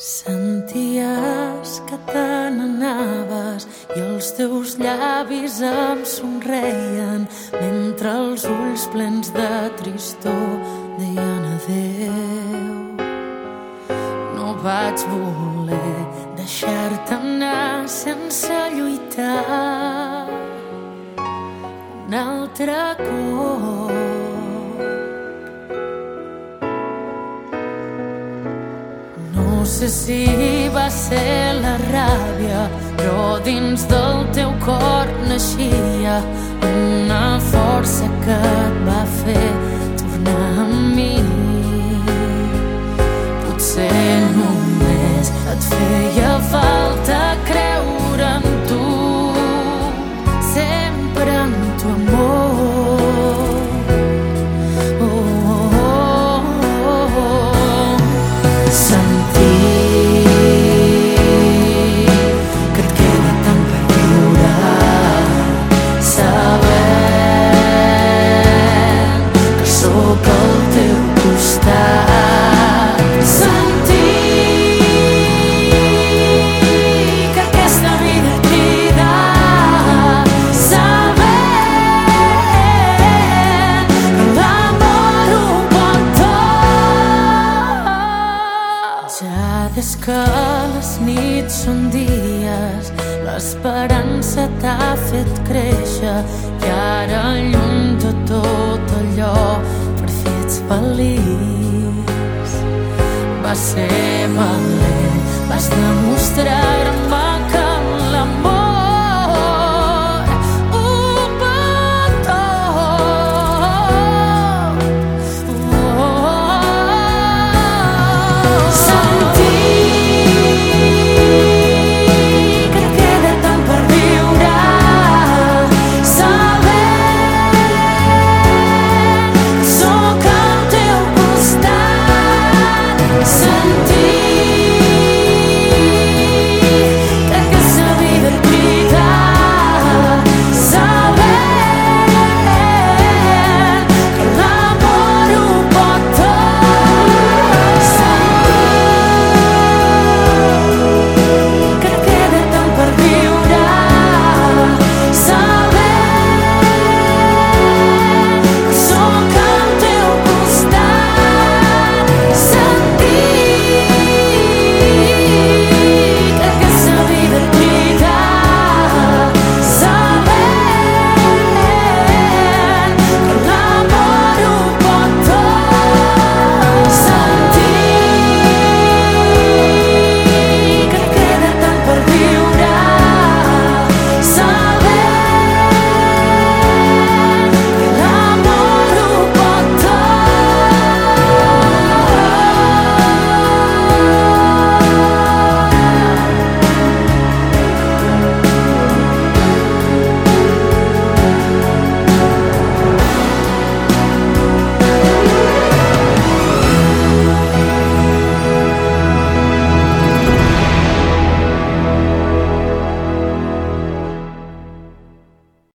Senties que te n'anaves i els teus llavis em somreien mentre els ulls plens de tristor deien adeu. No vaig voler deixar-te anar sense lluitar un altre cop sé si va ser la ràbia, però dins del teu cor naixia una força que et va fer tornar nits són dies. L'esperança t'ha fet créixer i ara lluny de tot allò per fi ets feliç. Va ser valent vas demostrar